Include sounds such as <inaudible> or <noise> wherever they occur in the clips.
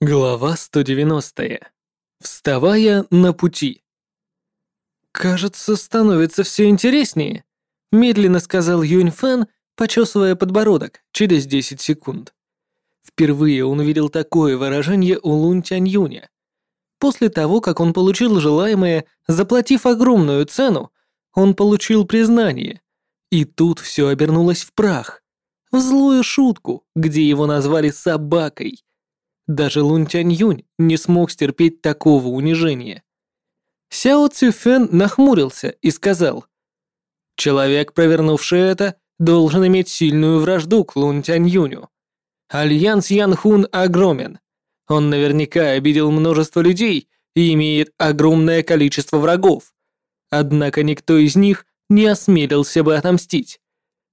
Глава 190. Вставая на пути. «Кажется, становится все интереснее», — медленно сказал Юнь Фэн, почесывая подбородок через 10 секунд. Впервые он увидел такое выражение у Лун Тянь Юня. После того, как он получил желаемое, заплатив огромную цену, он получил признание. И тут все обернулось в прах. В злую шутку, где его назвали собакой — даже Лун Тянь Юнь не смог стерпеть такого унижения. Сяо Цюфэн нахмурился и сказал, «Человек, провернувший это, должен иметь сильную вражду к Лун Тянь Юню. Альянс Ян Хуан огромен. Он наверняка обидел множество людей и имеет огромное количество врагов. Однако никто из них не осмелился бы отомстить.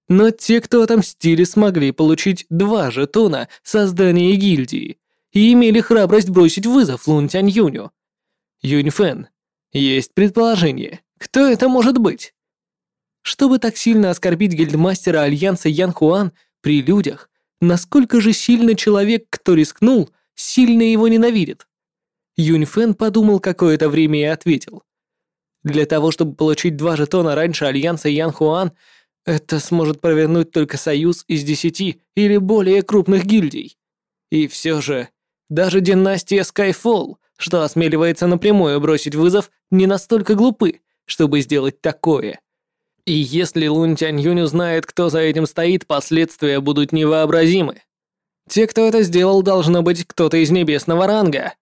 Но те, кто отомстили, смогли получить два жетона создания гильдии и имели храбрость бросить вызов Лун Тянь Юню. Юнь Фэн, есть предположение, кто это может быть? Чтобы так сильно оскорбить гильдмастера Альянса Ян Хуан при людях, насколько же сильно человек, кто рискнул, сильно его ненавидит? Юнь Фэн подумал какое-то время и ответил. Для того, чтобы получить два жетона раньше Альянса Ян Хуан, это сможет провернуть только союз из десяти или более крупных гильдий. И все же, даже династия Skyfall, что осмеливается напрямую бросить вызов, не настолько глупы, чтобы сделать такое. И если Лун Тянь Юнь узнает, кто за этим стоит, последствия будут невообразимы. Те, кто это сделал, должно быть кто-то из небесного ранга.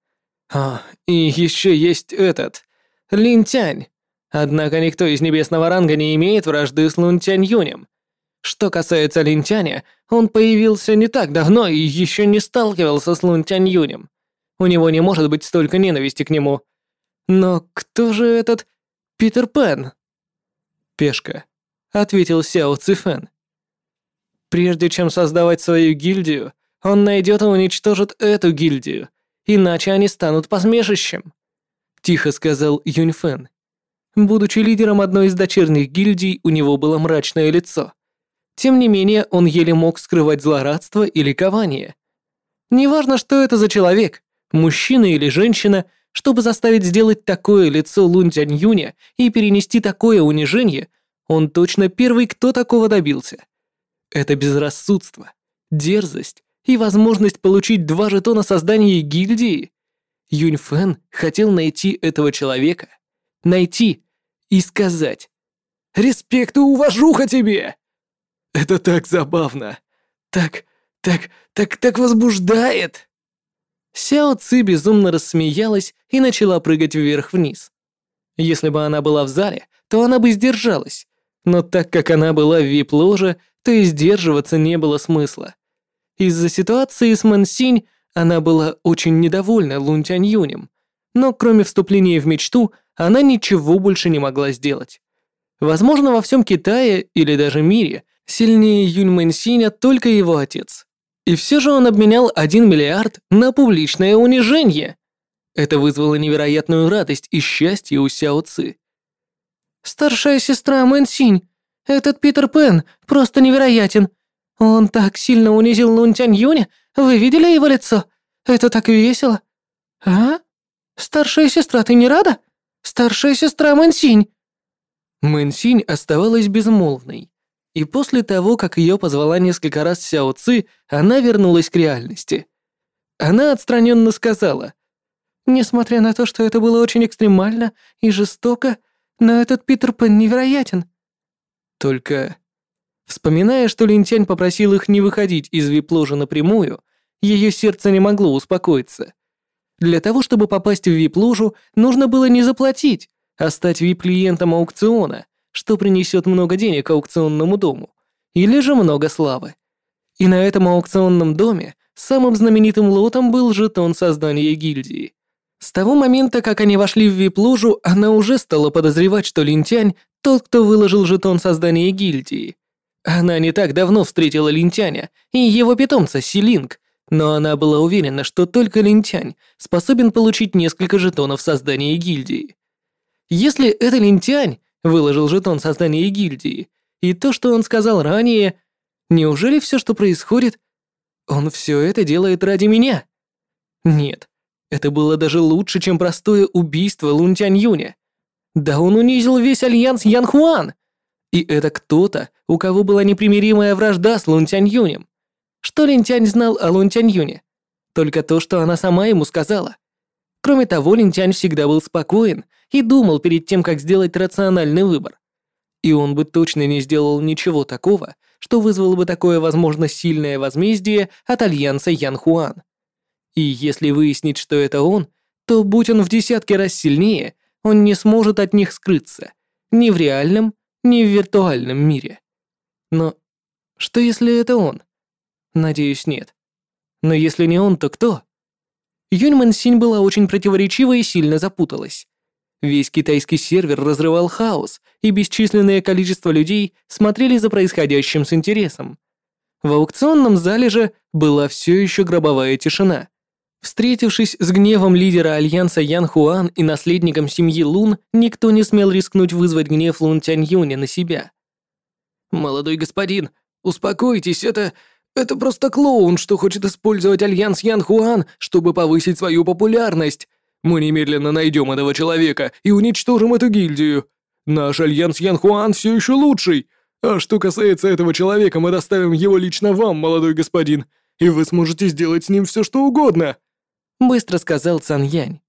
А, и еще есть этот, Лин Тянь. Однако никто из небесного ранга не имеет вражды с Лун Тянь Юнем. Что касается Линтяня, он появился не так давно и еще не сталкивался с Лунтянь Юнем. У него не может быть столько ненависти к нему. Но кто же этот Питер Пен? Пешка, ответил Сяо Цифэн. Прежде чем создавать свою гильдию, он найдет и уничтожит эту гильдию, иначе они станут посмешищем. Тихо сказал Юньфэн. Будучи лидером одной из дочерних гильдий, у него было мрачное лицо. Тем не менее, он еле мог скрывать злорадство и ликование. Неважно, что это за человек, мужчина или женщина, чтобы заставить сделать такое лицо Лун Юня и перенести такое унижение, он точно первый, кто такого добился. Это безрассудство, дерзость и возможность получить два жетона создания гильдии. Юнь Фэн хотел найти этого человека, найти и сказать «Респект и уважуха тебе!» Это так забавно. Так, так, так, так возбуждает. Сяо Ци безумно рассмеялась и начала прыгать вверх-вниз. Если бы она была в зале, то она бы сдержалась. Но так как она была в вип-ложе, то и сдерживаться не было смысла. Из-за ситуации с Мансинь она была очень недовольна Лун Тянь Юнем, но кроме вступления в мечту, она ничего больше не могла сделать. Возможно, во всем Китае или даже мире Сильнее Юнь Мэнсиня только его отец. И все же он обменял 1 миллиард на публичное унижение. Это вызвало невероятную радость и счастье у Сяо Ци. «Старшая сестра Мэнсинь, этот Питер Пен просто невероятен. Он так сильно унизил Лун Тянь Юня, вы видели его лицо? Это так весело. А? Старшая сестра, ты не рада? Старшая сестра Мэнсинь!» Мэнсинь оставалась безмолвной. И после того, как ее позвала несколько раз Сяо Ци, она вернулась к реальности. Она отстраненно сказала, «Несмотря на то, что это было очень экстремально и жестоко, но этот Питер Пен невероятен». Только, вспоминая, что Линтянь попросил их не выходить из вип-ложи напрямую, ее сердце не могло успокоиться. Для того, чтобы попасть в вип-ложу, нужно было не заплатить, а стать вип-клиентом аукциона, что принесет много денег аукционному дому, или же много славы. И на этом аукционном доме самым знаменитым лотом был жетон создания гильдии. С того момента, как они вошли в вип-ложу, она уже стала подозревать, что Линтянь – тот, кто выложил жетон создания гильдии. Она не так давно встретила Линтяня и его питомца Силинг, но она была уверена, что только Линтянь способен получить несколько жетонов создания гильдии. Если это Линтянь, выложил жетон создания гильдии, и то, что он сказал ранее, неужели все, что происходит, он все это делает ради меня? Нет, это было даже лучше, чем простое убийство Лун Тянь Юня. Да он унизил весь альянс Ян Хуан. И это кто-то, у кого была непримиримая вражда с Лун Тянь Юнем. Что Лин Тянь знал о Лун Тянь Юне? Только то, что она сама ему сказала. Кроме того, Лин Тянь всегда был спокоен и думал перед тем, как сделать рациональный выбор. И он бы точно не сделал ничего такого, что вызвало бы такое, возможно, сильное возмездие от альянса Ян Хуан. И если выяснить, что это он, то, будь он в десятки раз сильнее, он не сможет от них скрыться. Ни в реальном, ни в виртуальном мире. Но что если это он? Надеюсь, нет. Но если не он, то кто? Юнь Мэнсинь была очень противоречива и сильно запуталась. Весь китайский сервер разрывал хаос, и бесчисленное количество людей смотрели за происходящим с интересом. В аукционном зале же была все еще гробовая тишина. Встретившись с гневом лидера альянса Ян Хуан и наследником семьи Лун, никто не смел рискнуть вызвать гнев Лун Тянь Юня на себя. «Молодой господин, успокойтесь, это... это просто клоун, что хочет использовать альянс Ян Хуан, чтобы повысить свою популярность. Мы немедленно найдем этого человека и уничтожим эту гильдию. Наш альянс Ян Хуан все еще лучший. А что касается этого человека, мы доставим его лично вам, молодой господин, и вы сможете сделать с ним все, что угодно», — быстро сказал Цан Янь.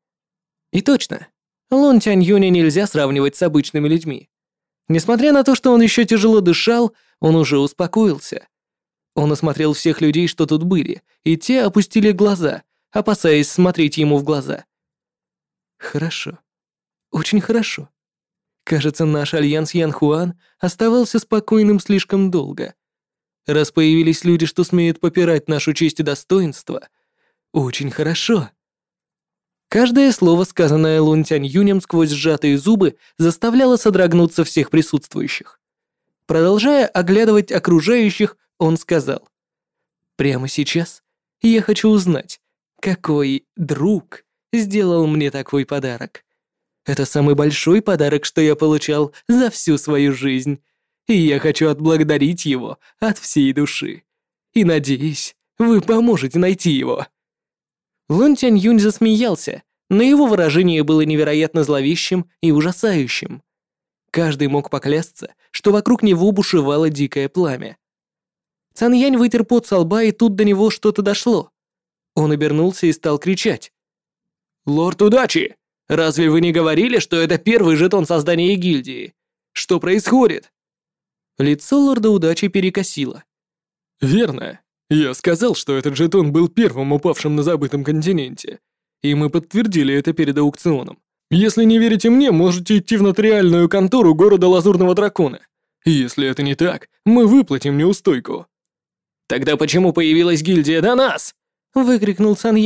И точно, Лун Тянь Юня нельзя сравнивать с обычными людьми. Несмотря на то, что он еще тяжело дышал, он уже успокоился. Он осмотрел всех людей, что тут были, и те опустили глаза, опасаясь смотреть ему в глаза. Хорошо. Очень хорошо. Кажется, наш альянс Ян Хуан оставался спокойным слишком долго. Раз появились люди, что смеют попирать нашу честь и достоинство, очень хорошо. Каждое слово, сказанное Лун Тянь Юнем сквозь сжатые зубы, заставляло содрогнуться всех присутствующих. Продолжая оглядывать окружающих, он сказал. «Прямо сейчас я хочу узнать, какой друг сделал мне такой подарок. Это самый большой подарок, что я получал за всю свою жизнь, и я хочу отблагодарить его от всей души. И надеюсь, вы поможете найти его». Лун Тянь Юнь засмеялся, но его выражение было невероятно зловещим и ужасающим. Каждый мог поклясться, что вокруг него бушевало дикое пламя. Цан Янь вытер пот со лба, и тут до него что-то дошло. Он обернулся и стал кричать. «Лорд удачи! Разве вы не говорили, что это первый жетон создания гильдии? Что происходит?» Лицо лорда удачи перекосило. «Верно. Я сказал, что этот жетон был первым упавшим на забытом континенте. И мы подтвердили это перед аукционом. Если не верите мне, можете идти в нотариальную контору города Лазурного Дракона. Если это не так, мы выплатим неустойку». «Тогда почему появилась гильдия до нас?» — выкрикнул Сан.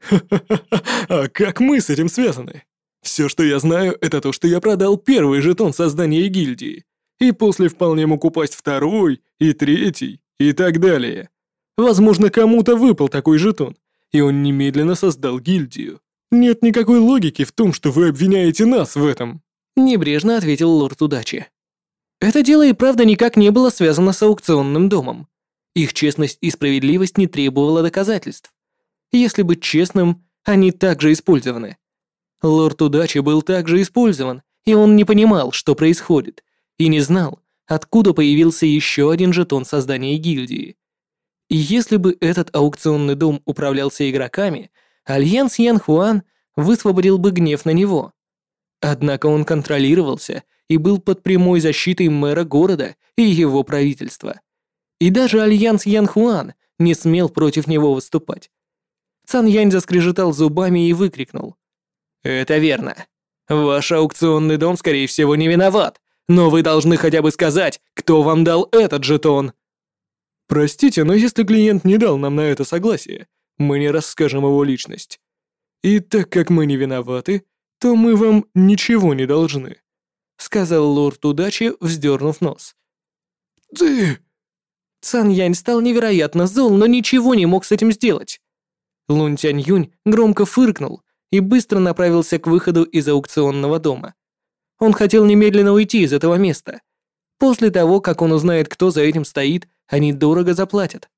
<laughs> А как мы с этим связаны? Все, что я знаю, это то, что я продал первый жетон создания гильдии, и после вполне мог упасть второй, и третий, и так далее. Возможно, кому-то выпал такой жетон, и он немедленно создал гильдию. Нет никакой логики в том, что вы обвиняете нас в этом. Небрежно ответил лорд удачи. Это дело и правда никак не было связано с аукционным домом. Их честность и справедливость не требовала доказательств. Если быть честным, они также использованы. Лорд Удачи был также использован, и он не понимал, что происходит, и не знал, откуда появился еще один жетон создания гильдии. И если бы этот аукционный дом управлялся игроками, Альянс Ян Хуан высвободил бы гнев на него. Однако он контролировался и был под прямой защитой мэра города и его правительства. И даже Альянс Ян Хуан не смел против него выступать. Цан Янь заскрежетал зубами и выкрикнул. «Это верно. Ваш аукционный дом, скорее всего, не виноват, но вы должны хотя бы сказать, кто вам дал этот жетон». «Простите, но если клиент не дал нам на это согласие, мы не расскажем его личность. И так как мы не виноваты, то мы вам ничего не должны», — сказал лорд удачи, вздернув нос. «Ты...» Цан Янь стал невероятно зол, но ничего не мог с этим сделать. Лун Тянь Юнь громко фыркнул и быстро направился к выходу из аукционного дома. Он хотел немедленно уйти из этого места. После того, как он узнает, кто за этим стоит, они дорого заплатят.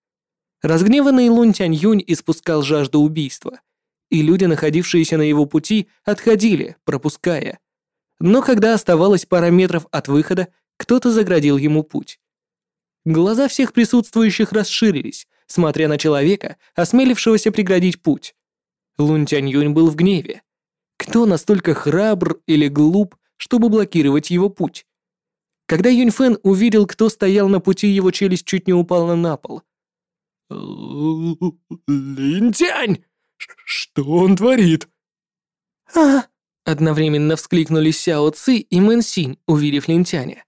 Разгневанный Лун Тянь Юнь испускал жажду убийства, и люди, находившиеся на его пути, отходили, пропуская. Но когда оставалось пара метров от выхода, кто-то заградил ему путь. Глаза всех присутствующих расширились, смотря на человека, осмелившегося преградить путь. Лун Тянь Юнь был в гневе. Кто настолько храбр или глуп, чтобы блокировать его путь? Когда Юнь Фэн увидел, кто стоял на пути, его челюсть чуть не упала на пол. «Линтянь! Что он творит?» «А!» — одновременно вскликнули Сяо Ци и Мэн Синь, увидев Линтяня.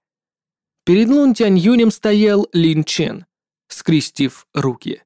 Перед Лун Тянь Юнем стоял Лин Чен, скрестив руки.